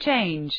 change.